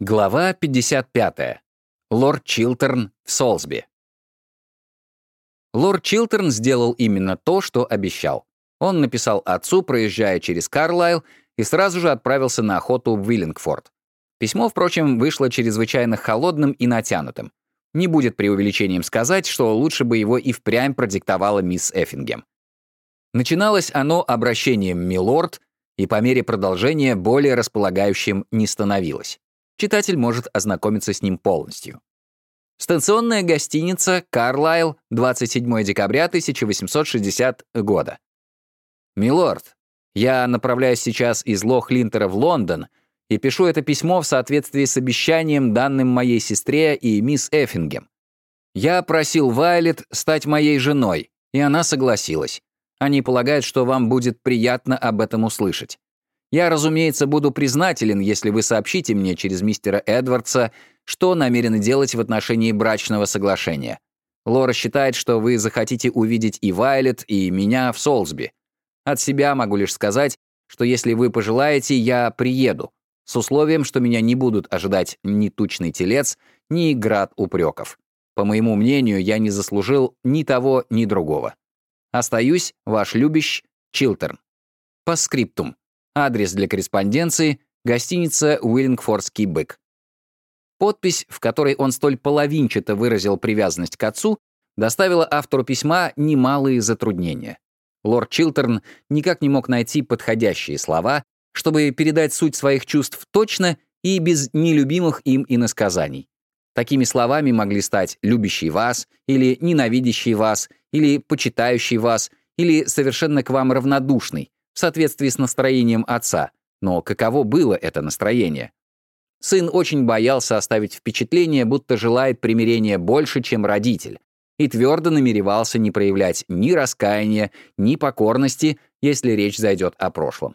Глава 55. Лорд Чилтерн в Солсби. Лорд Чилтерн сделал именно то, что обещал. Он написал отцу, проезжая через Карлайл, и сразу же отправился на охоту в Виллингфорд. Письмо, впрочем, вышло чрезвычайно холодным и натянутым. Не будет преувеличением сказать, что лучше бы его и впрямь продиктовала мисс Эффингем. Начиналось оно обращением «милорд», и по мере продолжения более располагающим не становилось читатель может ознакомиться с ним полностью. Станционная гостиница «Карлайл», 27 декабря 1860 года. «Милорд, я направляюсь сейчас из Лох-Линтера в Лондон и пишу это письмо в соответствии с обещанием, данным моей сестре и мисс Эффингем. Я просил Вайлет стать моей женой, и она согласилась. Они полагают, что вам будет приятно об этом услышать. Я, разумеется, буду признателен, если вы сообщите мне через мистера Эдвардса, что намерены делать в отношении брачного соглашения. Лора считает, что вы захотите увидеть и Вайлет, и меня в Солсби. От себя могу лишь сказать, что если вы пожелаете, я приеду, с условием, что меня не будут ожидать ни тучный телец, ни град упреков. По моему мнению, я не заслужил ни того, ни другого. Остаюсь, ваш любящ, Чилтерн. По скриптум. Адрес для корреспонденции — гостиница «Уиллингфордский бык». Подпись, в которой он столь половинчато выразил привязанность к отцу, доставила автору письма немалые затруднения. Лорд Чилтерн никак не мог найти подходящие слова, чтобы передать суть своих чувств точно и без нелюбимых им иносказаний. Такими словами могли стать «любящий вас» или «ненавидящий вас» или «почитающий вас» или «совершенно к вам равнодушный», в соответствии с настроением отца, но каково было это настроение? Сын очень боялся оставить впечатление, будто желает примирения больше, чем родитель, и твердо намеревался не проявлять ни раскаяния, ни покорности, если речь зайдет о прошлом.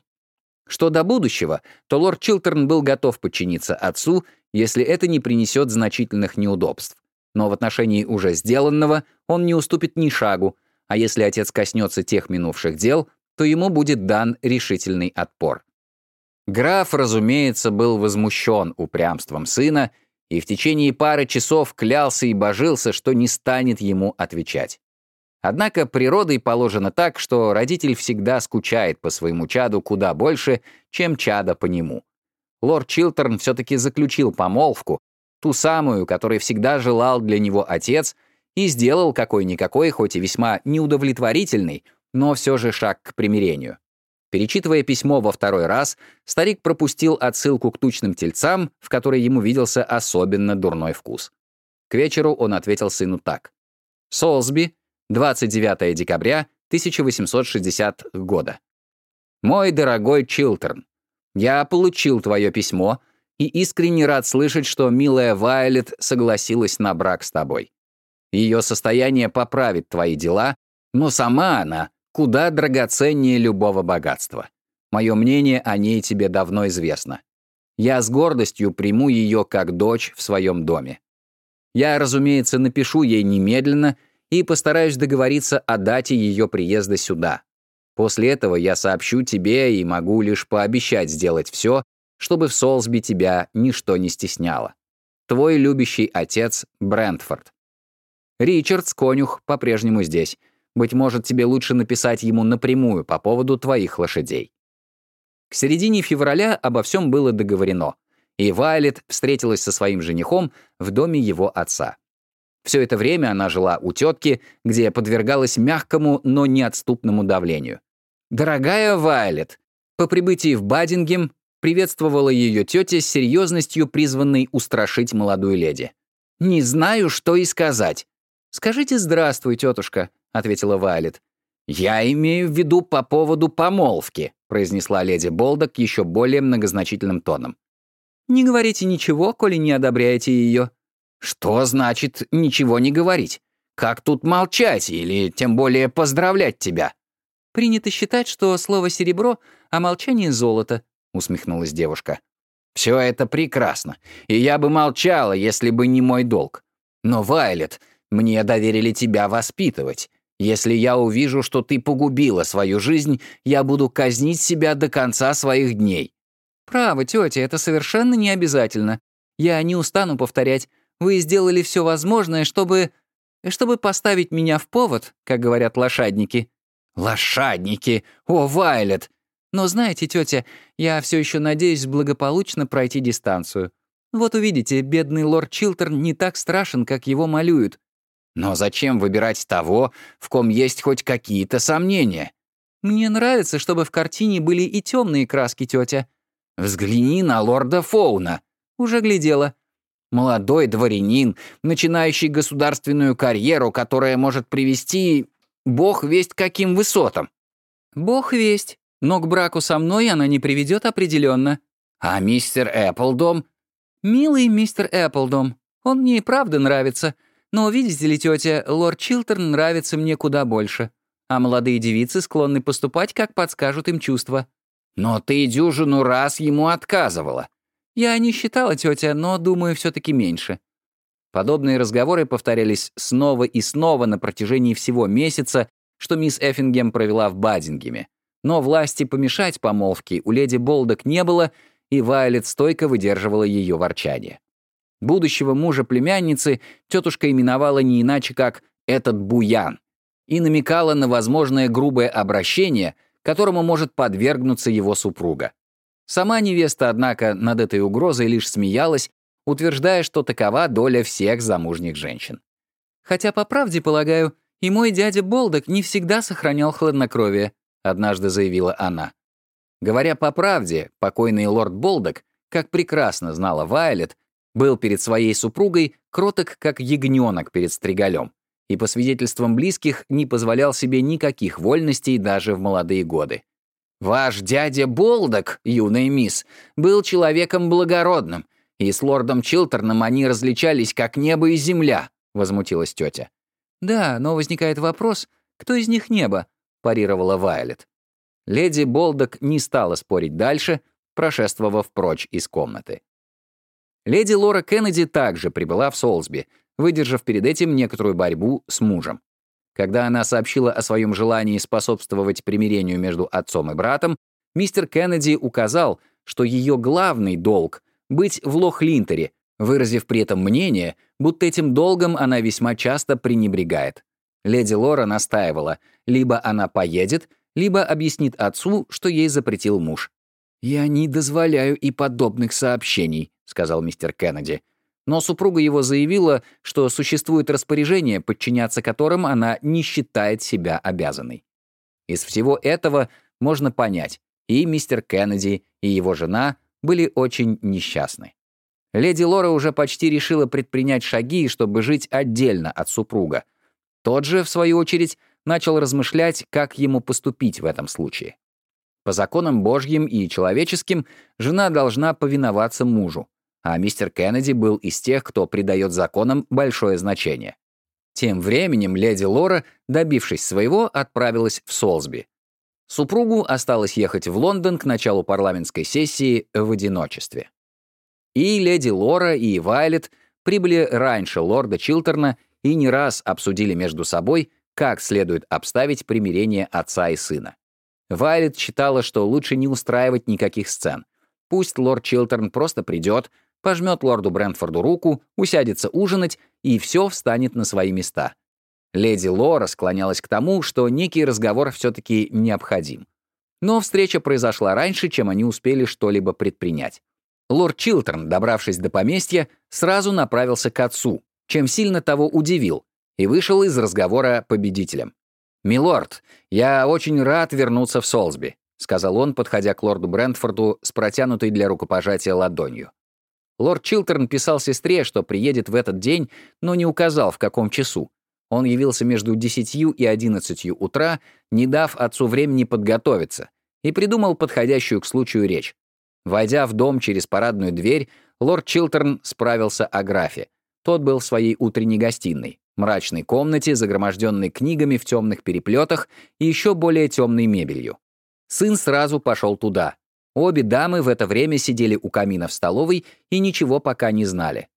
Что до будущего, то лорд Чилтерн был готов подчиниться отцу, если это не принесет значительных неудобств. Но в отношении уже сделанного он не уступит ни шагу, а если отец коснется тех минувших дел, то ему будет дан решительный отпор. Граф, разумеется, был возмущен упрямством сына и в течение пары часов клялся и божился, что не станет ему отвечать. Однако природой положено так, что родитель всегда скучает по своему чаду куда больше, чем чада по нему. Лорд Чилтерн все-таки заключил помолвку, ту самую, которой всегда желал для него отец, и сделал какой-никакой, хоть и весьма неудовлетворительный, но все же шаг к примирению. Перечитывая письмо во второй раз, старик пропустил отсылку к тучным тельцам, в которой ему виделся особенно дурной вкус. К вечеру он ответил сыну так. «Солсби, 29 декабря 1860 года. «Мой дорогой Чилтерн, я получил твое письмо и искренне рад слышать, что милая Вайлет согласилась на брак с тобой. Ее состояние поправит твои дела, но сама она куда драгоценнее любого богатства. Мое мнение о ней тебе давно известно. Я с гордостью приму ее как дочь в своем доме. Я, разумеется, напишу ей немедленно и постараюсь договориться о дате ее приезда сюда. После этого я сообщу тебе и могу лишь пообещать сделать все, чтобы в Солсби тебя ничто не стесняло. Твой любящий отец Брентфорд. Ричардс, конюх, по-прежнему здесь. Быть может, тебе лучше написать ему напрямую по поводу твоих лошадей. К середине февраля обо всем было договорено, и Вайлет встретилась со своим женихом в доме его отца. Все это время она жила у тетки, где подвергалась мягкому, но неотступному давлению. «Дорогая Вайлет», по прибытии в Бадингем приветствовала ее тетя с серьезностью, призванной устрашить молодую леди. «Не знаю, что и сказать. Скажите «здравствуй, тетушка», — ответила Вайлет. «Я имею в виду по поводу помолвки», — произнесла леди Болдок еще более многозначительным тоном. «Не говорите ничего, коли не одобряете ее». «Что значит ничего не говорить? Как тут молчать или тем более поздравлять тебя?» «Принято считать, что слово «серебро», а молчание — золото», — усмехнулась девушка. «Все это прекрасно, и я бы молчала, если бы не мой долг. Но, Вайлет, мне доверили тебя воспитывать. Если я увижу, что ты погубила свою жизнь, я буду казнить себя до конца своих дней». «Право, тетя, это совершенно не обязательно. Я не устану повторять, вы сделали все возможное, чтобы... чтобы поставить меня в повод, как говорят лошадники». «Лошадники! О, Вайлет!» «Но знаете, тетя, я все еще надеюсь благополучно пройти дистанцию. Вот увидите, бедный лорд Чилтерн не так страшен, как его малюют. Но зачем выбирать того, в ком есть хоть какие-то сомнения? Мне нравится, чтобы в картине были и темные краски, тетя. Взгляни на лорда Фоуна. Уже глядела. Молодой дворянин, начинающий государственную карьеру, которая может привести бог весть каким высотам. Бог весть, но к браку со мной она не приведет определенно. А мистер Эпплдом? Милый мистер Эпплдом. Он мне и правда нравится. Но, видите ли, тетя, лорд Чилтерн нравится мне куда больше. А молодые девицы склонны поступать, как подскажут им чувства. Но ты дюжину раз ему отказывала. Я не считала, тетя, но, думаю, все таки меньше. Подобные разговоры повторялись снова и снова на протяжении всего месяца, что мисс Эффингем провела в Бадингеме. Но власти помешать помолвке у леди Болдок не было, и Вайлет стойко выдерживала ее ворчание. Будущего мужа племянницы тетушка именовала не иначе, как «этот буян» и намекала на возможное грубое обращение, которому может подвергнуться его супруга. Сама невеста, однако, над этой угрозой лишь смеялась, утверждая, что такова доля всех замужних женщин. «Хотя, по правде полагаю, и мой дядя Болдок не всегда сохранял хладнокровие», однажды заявила она. Говоря по правде, покойный лорд Болдок, как прекрасно знала Вайлет, был перед своей супругой кроток, как ягненок перед стригалем, и, по свидетельствам близких, не позволял себе никаких вольностей даже в молодые годы. «Ваш дядя Болдок, юная мисс, был человеком благородным, и с лордом Чилтерном они различались, как небо и земля», — возмутилась тетя. «Да, но возникает вопрос, кто из них небо?» — парировала Вайлет. Леди Болдок не стала спорить дальше, прошествовав прочь из комнаты. Леди Лора Кеннеди также прибыла в Солсби, выдержав перед этим некоторую борьбу с мужем. Когда она сообщила о своем желании способствовать примирению между отцом и братом, мистер Кеннеди указал, что ее главный долг — быть в Лох-Линтере, выразив при этом мнение, будто этим долгом она весьма часто пренебрегает. Леди Лора настаивала, либо она поедет, либо объяснит отцу, что ей запретил муж. «Я не дозволяю и подобных сообщений», — сказал мистер Кеннеди. Но супруга его заявила, что существует распоряжение, подчиняться которым она не считает себя обязанной. Из всего этого можно понять, и мистер Кеннеди, и его жена были очень несчастны. Леди Лора уже почти решила предпринять шаги, чтобы жить отдельно от супруга. Тот же, в свою очередь, начал размышлять, как ему поступить в этом случае. По законам Божьим и человеческим жена должна повиноваться мужу, а мистер Кеннеди был из тех, кто придает законам большое значение. Тем временем леди Лора, добившись своего, отправилась в Солсби. Супругу осталось ехать в Лондон к началу парламентской сессии в одиночестве. И леди Лора, и Вайлет прибыли раньше лорда Чилтерна и не раз обсудили между собой, как следует обставить примирение отца и сына. Вайлет считала, что лучше не устраивать никаких сцен. Пусть лорд Чилтерн просто придет, пожмет лорду Брентфорду руку, усядется ужинать, и все встанет на свои места. Леди Лора склонялась к тому, что некий разговор все-таки необходим. Но встреча произошла раньше, чем они успели что-либо предпринять. Лорд Чилтерн, добравшись до поместья, сразу направился к отцу, чем сильно того удивил, и вышел из разговора победителем. «Милорд, я очень рад вернуться в Солсби», — сказал он, подходя к лорду Брентфорду с протянутой для рукопожатия ладонью. Лорд Чилтерн писал сестре, что приедет в этот день, но не указал, в каком часу. Он явился между 10 и 11 утра, не дав отцу времени подготовиться, и придумал подходящую к случаю речь. Войдя в дом через парадную дверь, лорд Чилтерн справился о графе. Тот был в своей утренней гостиной, мрачной комнате, загроможденной книгами в темных переплетах и еще более темной мебелью. Сын сразу пошел туда, Обе дамы в это время сидели у камина в столовой и ничего пока не знали.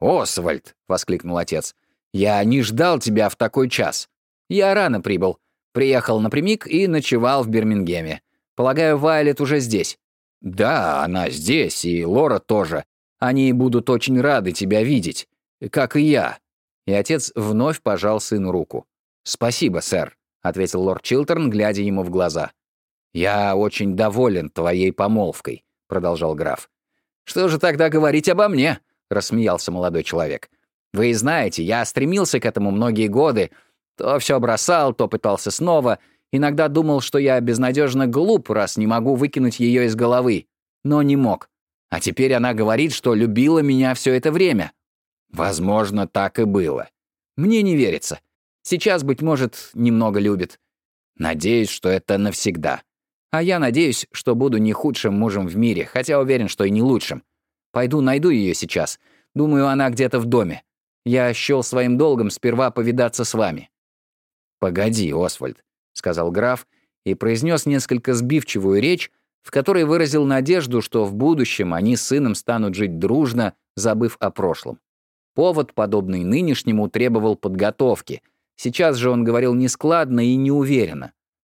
«Освальд!» — воскликнул отец. «Я не ждал тебя в такой час. Я рано прибыл. Приехал напрямик и ночевал в Бирмингеме. Полагаю, Вайлет уже здесь». «Да, она здесь, и Лора тоже. Они будут очень рады тебя видеть, как и я». И отец вновь пожал сыну руку. «Спасибо, сэр», — ответил лорд Чилтерн, глядя ему в глаза. «Я очень доволен твоей помолвкой», — продолжал граф. «Что же тогда говорить обо мне?» — рассмеялся молодой человек. «Вы знаете, я стремился к этому многие годы. То все бросал, то пытался снова. Иногда думал, что я безнадежно глуп, раз не могу выкинуть ее из головы. Но не мог. А теперь она говорит, что любила меня все это время. Возможно, так и было. Мне не верится. Сейчас, быть может, немного любит. Надеюсь, что это навсегда. А я надеюсь, что буду не худшим мужем в мире, хотя уверен, что и не лучшим. Пойду найду ее сейчас. Думаю, она где-то в доме. Я счел своим долгом сперва повидаться с вами». «Погоди, Освальд», — сказал граф и произнес несколько сбивчивую речь, в которой выразил надежду, что в будущем они с сыном станут жить дружно, забыв о прошлом. Повод, подобный нынешнему, требовал подготовки. Сейчас же он говорил нескладно и неуверенно.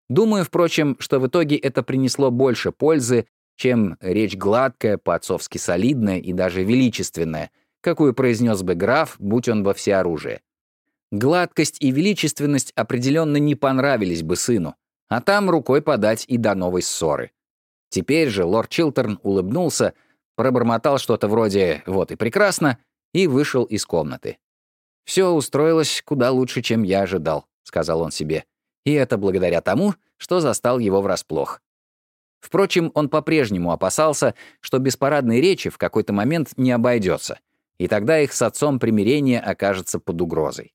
Думаю, впрочем, что в итоге это принесло больше пользы, чем речь гладкая, по-отцовски солидная и даже величественная, какую произнес бы граф, будь он во всеоружии. Гладкость и величественность определенно не понравились бы сыну, а там рукой подать и до новой ссоры. Теперь же лорд Чилтерн улыбнулся, пробормотал что-то вроде «вот и прекрасно» и вышел из комнаты. «Все устроилось куда лучше, чем я ожидал», — сказал он себе. И это благодаря тому, что застал его врасплох. Впрочем, он по-прежнему опасался, что без парадной речи в какой-то момент не обойдется, и тогда их с отцом примирение окажется под угрозой.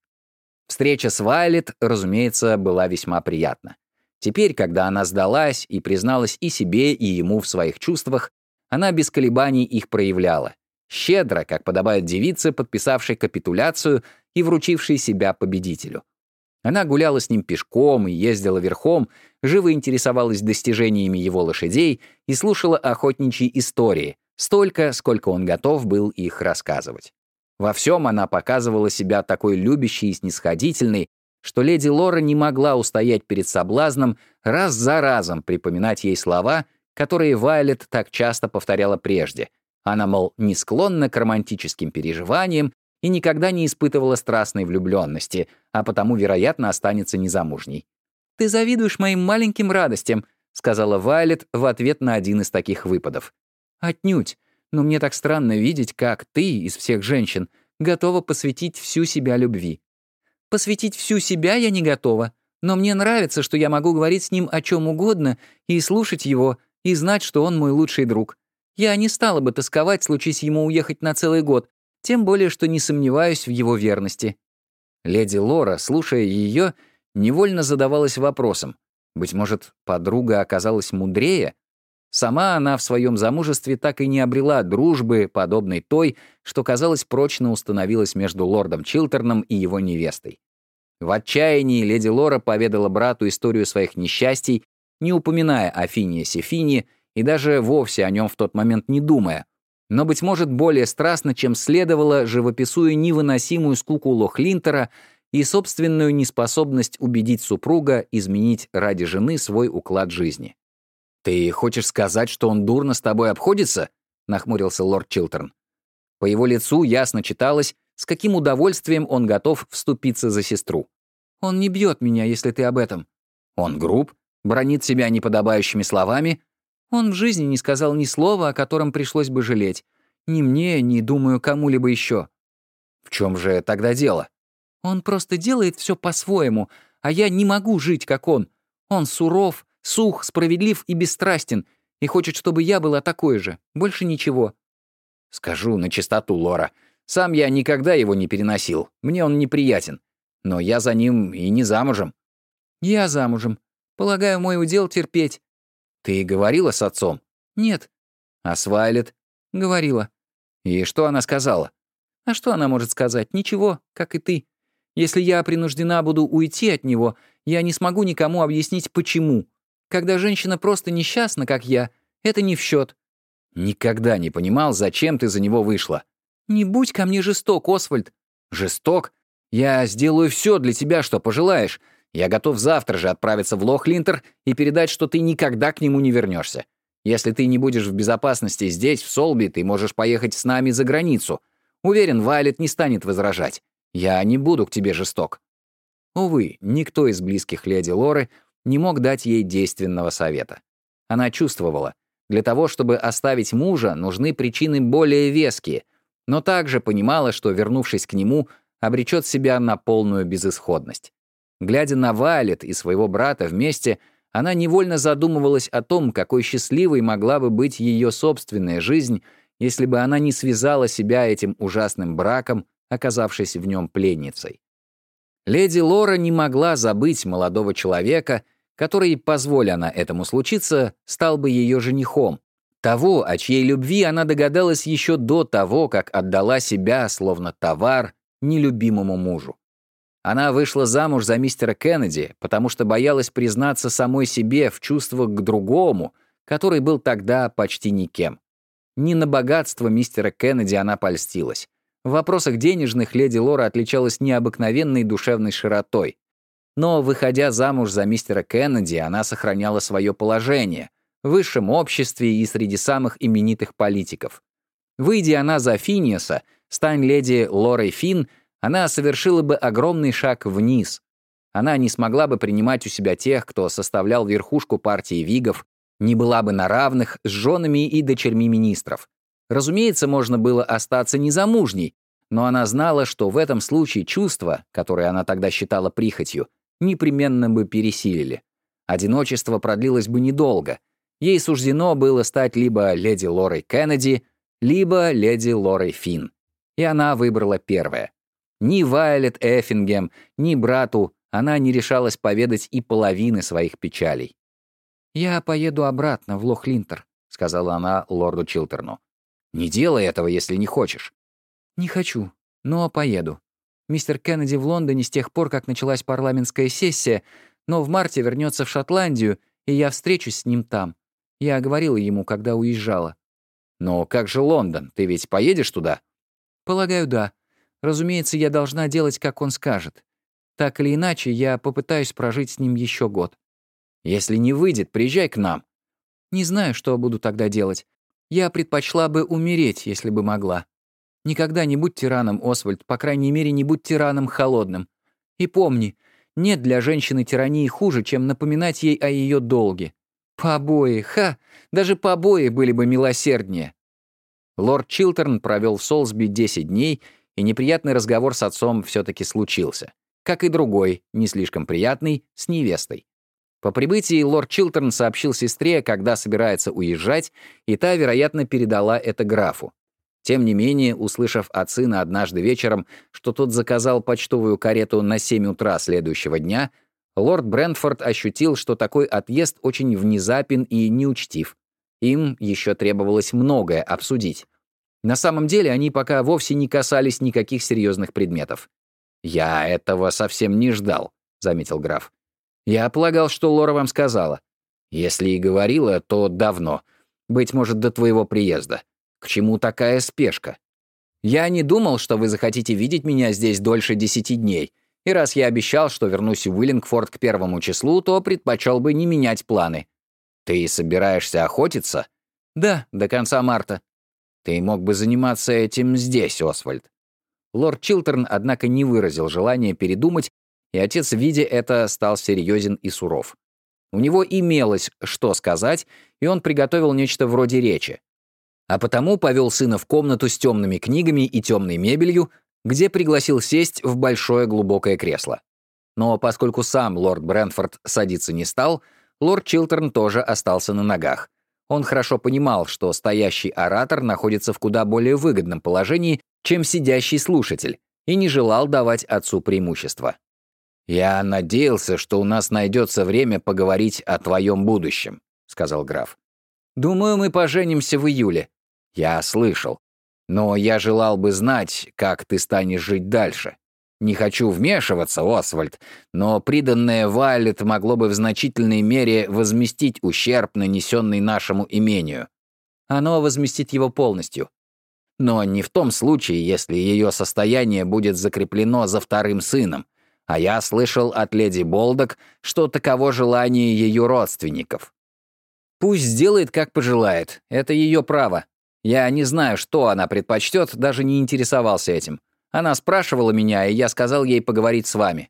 Встреча с Вайлет, разумеется, была весьма приятна. Теперь, когда она сдалась и призналась и себе, и ему в своих чувствах, она без колебаний их проявляла. Щедро, как подобает девице, подписавшей капитуляцию и вручившей себя победителю. Она гуляла с ним пешком и ездила верхом, живо интересовалась достижениями его лошадей и слушала охотничьи истории, столько, сколько он готов был их рассказывать. Во всем она показывала себя такой любящей и снисходительной, что леди Лора не могла устоять перед соблазном раз за разом припоминать ей слова, которые Вайлет так часто повторяла прежде. Она, мол, не склонна к романтическим переживаниям и никогда не испытывала страстной влюбленности, а потому, вероятно, останется незамужней. «Ты завидуешь моим маленьким радостям», — сказала Вайлет в ответ на один из таких выпадов. «Отнюдь. Но мне так странно видеть, как ты из всех женщин готова посвятить всю себя любви. Посвятить всю себя я не готова, но мне нравится, что я могу говорить с ним о чем угодно и слушать его, и знать, что он мой лучший друг. Я не стала бы тосковать, случись ему уехать на целый год, тем более, что не сомневаюсь в его верности». Леди Лора, слушая ее, невольно задавалась вопросом. Быть может, подруга оказалась мудрее? Сама она в своем замужестве так и не обрела дружбы, подобной той, что, казалось, прочно установилась между лордом Чилтерном и его невестой. В отчаянии леди Лора поведала брату историю своих несчастий, не упоминая о Фине Сефине и даже вовсе о нем в тот момент не думая, но, быть может, более страстно, чем следовало, живописуя невыносимую скуку Лохлинтера и собственную неспособность убедить супруга изменить ради жены свой уклад жизни. «Ты хочешь сказать, что он дурно с тобой обходится?» — нахмурился лорд Чилтерн. По его лицу ясно читалось, с каким удовольствием он готов вступиться за сестру. «Он не бьет меня, если ты об этом». «Он груб, бронит себя неподобающими словами». «Он в жизни не сказал ни слова, о котором пришлось бы жалеть. Ни мне, ни, думаю, кому-либо еще». «В чем же тогда дело?» «Он просто делает все по-своему, а я не могу жить, как он. Он суров, Сух, справедлив и бесстрастен, и хочет, чтобы я была такой же. Больше ничего». «Скажу на чистоту, Лора. Сам я никогда его не переносил. Мне он неприятен. Но я за ним и не замужем». «Я замужем. Полагаю, мой удел терпеть». «Ты говорила с отцом?» «Нет». «А с Вайлет?» «Говорила». «И что она сказала?» «А что она может сказать? Ничего, как и ты. Если я принуждена буду уйти от него, я не смогу никому объяснить, почему. Когда женщина просто несчастна, как я, это не в счет. Никогда не понимал, зачем ты за него вышла. Не будь ко мне жесток, Освальд. Жесток? Я сделаю все для тебя, что пожелаешь. Я готов завтра же отправиться в Лохлинтер и передать, что ты никогда к нему не вернешься. Если ты не будешь в безопасности здесь, в Солби, ты можешь поехать с нами за границу. Уверен, Вайлет не станет возражать. Я не буду к тебе жесток». Увы, никто из близких леди Лоры не мог дать ей действенного совета. Она чувствовала, для того, чтобы оставить мужа, нужны причины более веские, но также понимала, что, вернувшись к нему, обречет себя на полную безысходность. Глядя на Вайлет и своего брата вместе, она невольно задумывалась о том, какой счастливой могла бы быть ее собственная жизнь, если бы она не связала себя этим ужасным браком, оказавшись в нем пленницей. Леди Лора не могла забыть молодого человека, который, позволя она этому случиться, стал бы ее женихом, того, о чьей любви она догадалась еще до того, как отдала себя, словно товар, нелюбимому мужу. Она вышла замуж за мистера Кеннеди, потому что боялась признаться самой себе в чувствах к другому, который был тогда почти никем. Не на богатство мистера Кеннеди она польстилась. В вопросах денежных леди Лора отличалась необыкновенной душевной широтой. Но, выходя замуж за мистера Кеннеди, она сохраняла свое положение в высшем обществе и среди самых именитых политиков. Выйдя она за Финиаса, стань леди Лорой Финн, она совершила бы огромный шаг вниз. Она не смогла бы принимать у себя тех, кто составлял верхушку партии Вигов, не была бы на равных с женами и дочерьми министров. Разумеется, можно было остаться незамужней, но она знала, что в этом случае чувства, которые она тогда считала прихотью, непременно бы пересилили. Одиночество продлилось бы недолго. Ей суждено было стать либо леди Лорой Кеннеди, либо леди Лорой Финн. И она выбрала первое. Ни Вайлет Эффингем, ни брату она не решалась поведать и половины своих печалей. «Я поеду обратно в Лохлинтер», — сказала она лорду Чилтерну. «Не делай этого, если не хочешь». «Не хочу, но поеду. Мистер Кеннеди в Лондоне с тех пор, как началась парламентская сессия, но в марте вернется в Шотландию, и я встречусь с ним там. Я говорила ему, когда уезжала». «Но как же Лондон? Ты ведь поедешь туда?» «Полагаю, да. Разумеется, я должна делать, как он скажет. Так или иначе, я попытаюсь прожить с ним еще год. Если не выйдет, приезжай к нам. Не знаю, что буду тогда делать. Я предпочла бы умереть, если бы могла. Никогда не будь тираном, Освальд, по крайней мере, не будь тираном холодным. И помни, нет для женщины тирании хуже, чем напоминать ей о ее долге. Побои, ха, даже побои были бы милосерднее. Лорд Чилтерн провел в Солсби 10 дней и неприятный разговор с отцом все-таки случился. Как и другой, не слишком приятный, с невестой. По прибытии лорд Чилтерн сообщил сестре, когда собирается уезжать, и та, вероятно, передала это графу. Тем не менее, услышав от сына однажды вечером, что тот заказал почтовую карету на 7 утра следующего дня, лорд Брентфорд ощутил, что такой отъезд очень внезапен и неучтив. Им еще требовалось многое обсудить. На самом деле они пока вовсе не касались никаких серьезных предметов. «Я этого совсем не ждал», — заметил граф. «Я полагал, что Лора вам сказала. Если и говорила, то давно. Быть может, до твоего приезда. К чему такая спешка? Я не думал, что вы захотите видеть меня здесь дольше десяти дней. И раз я обещал, что вернусь в Уиллингфорд к первому числу, то предпочел бы не менять планы. Ты собираешься охотиться? Да, до конца марта. Ты мог бы заниматься этим здесь, Освальд. Лорд Чилтерн, однако, не выразил желания передумать, и отец, видя это, стал серьезен и суров. У него имелось что сказать, и он приготовил нечто вроде речи. А потому повел сына в комнату с темными книгами и темной мебелью, где пригласил сесть в большое глубокое кресло. Но поскольку сам лорд Брэнфорд садиться не стал, лорд Чилтерн тоже остался на ногах — он хорошо понимал, что стоящий оратор находится в куда более выгодном положении, чем сидящий слушатель, и не желал давать отцу преимущество. «Я надеялся, что у нас найдется время поговорить о твоем будущем», — сказал граф. «Думаю, мы поженимся в июле». «Я слышал. Но я желал бы знать, как ты станешь жить дальше. Не хочу вмешиваться, Освальд, но приданное Вайлет могло бы в значительной мере возместить ущерб, нанесенный нашему имению. Оно возместит его полностью. Но не в том случае, если ее состояние будет закреплено за вторым сыном. А я слышал от леди Болдок, что таково желание ее родственников. Пусть сделает, как пожелает. Это ее право. Я не знаю, что она предпочтет, даже не интересовался этим. Она спрашивала меня, и я сказал ей поговорить с вами.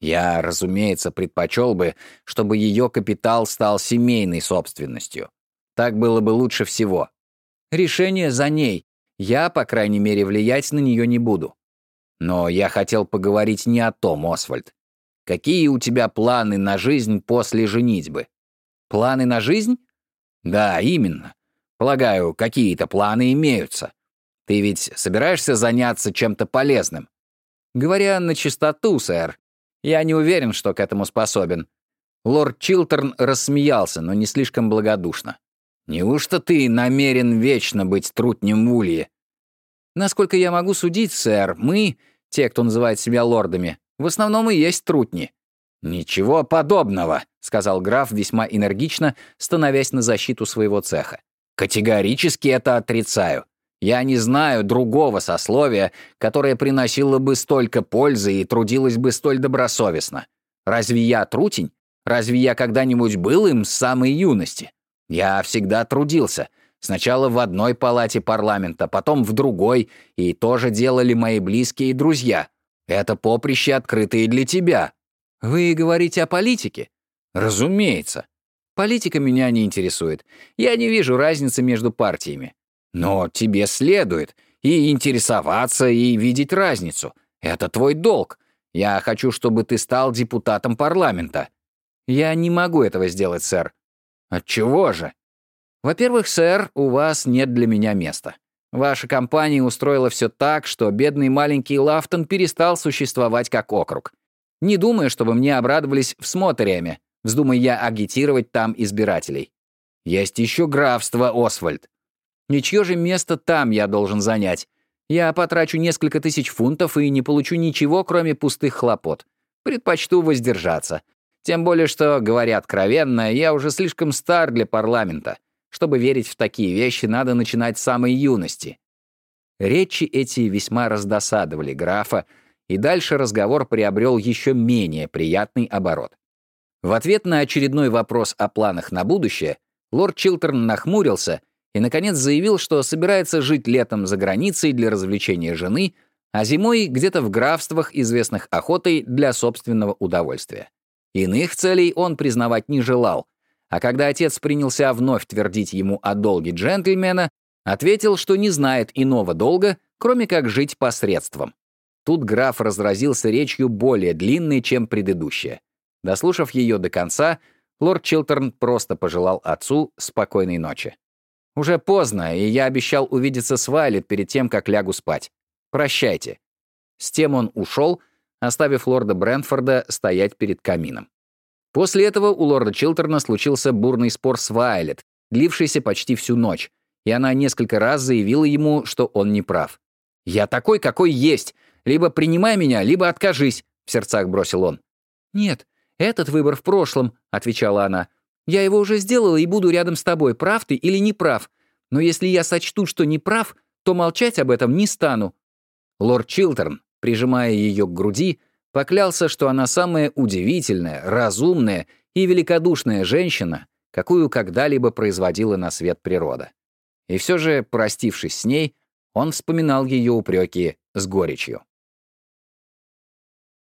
Я, разумеется, предпочел бы, чтобы ее капитал стал семейной собственностью. Так было бы лучше всего. Решение за ней. Я, по крайней мере, влиять на нее не буду. Но я хотел поговорить не о том, Освальд. Какие у тебя планы на жизнь после женитьбы? Планы на жизнь? Да, именно. Полагаю, какие-то планы имеются. Ты ведь собираешься заняться чем-то полезным? Говоря на чистоту, сэр, я не уверен, что к этому способен. Лорд Чилтерн рассмеялся, но не слишком благодушно. «Неужто ты намерен вечно быть трутнем в улье?» «Насколько я могу судить, сэр, мы, те, кто называет себя лордами, в основном и есть трутни». «Ничего подобного», — сказал граф весьма энергично, становясь на защиту своего цеха. «Категорически это отрицаю. Я не знаю другого сословия, которое приносило бы столько пользы и трудилось бы столь добросовестно. Разве я трутень? Разве я когда-нибудь был им с самой юности? Я всегда трудился. Сначала в одной палате парламента, потом в другой, и тоже делали мои близкие и друзья. Это поприще, открытое для тебя. Вы говорите о политике? Разумеется. Политика меня не интересует. Я не вижу разницы между партиями. Но тебе следует и интересоваться, и видеть разницу. Это твой долг. Я хочу, чтобы ты стал депутатом парламента. Я не могу этого сделать, сэр. Отчего же? Во-первых, сэр, у вас нет для меня места. Ваша компания устроила все так, что бедный маленький Лафтон перестал существовать как округ. Не думаю, чтобы мне обрадовались в Смотреме, вздумай я агитировать там избирателей. Есть еще графство Освальд. Ничье же место там я должен занять. Я потрачу несколько тысяч фунтов и не получу ничего, кроме пустых хлопот. Предпочту воздержаться. Тем более, что, говоря откровенно, я уже слишком стар для парламента. Чтобы верить в такие вещи, надо начинать с самой юности. Речи эти весьма раздосадовали графа, и дальше разговор приобрел еще менее приятный оборот. В ответ на очередной вопрос о планах на будущее, лорд Чилтерн нахмурился и, наконец, заявил, что собирается жить летом за границей для развлечения жены, а зимой где-то в графствах, известных охотой для собственного удовольствия. Иных целей он признавать не желал, а когда отец принялся вновь твердить ему о долге джентльмена, ответил, что не знает иного долга, кроме как жить посредством. Тут граф разразился речью более длинной, чем предыдущая. Дослушав ее до конца, лорд Чилтерн просто пожелал отцу спокойной ночи. Уже поздно, и я обещал увидеться с Вайлет перед тем, как лягу спать. Прощайте». С тем он ушел, оставив лорда Брентфорда стоять перед камином. После этого у лорда Чилтерна случился бурный спор с Вайлет, длившийся почти всю ночь, и она несколько раз заявила ему, что он не прав. «Я такой, какой есть. Либо принимай меня, либо откажись», — в сердцах бросил он. «Нет, этот выбор в прошлом», — отвечала она. Я его уже сделала и буду рядом с тобой, прав ты или не прав. Но если я сочту, что не прав, то молчать об этом не стану». Лорд Чилтерн, прижимая ее к груди, поклялся, что она самая удивительная, разумная и великодушная женщина, какую когда-либо производила на свет природа. И все же, простившись с ней, он вспоминал ее упреки с горечью.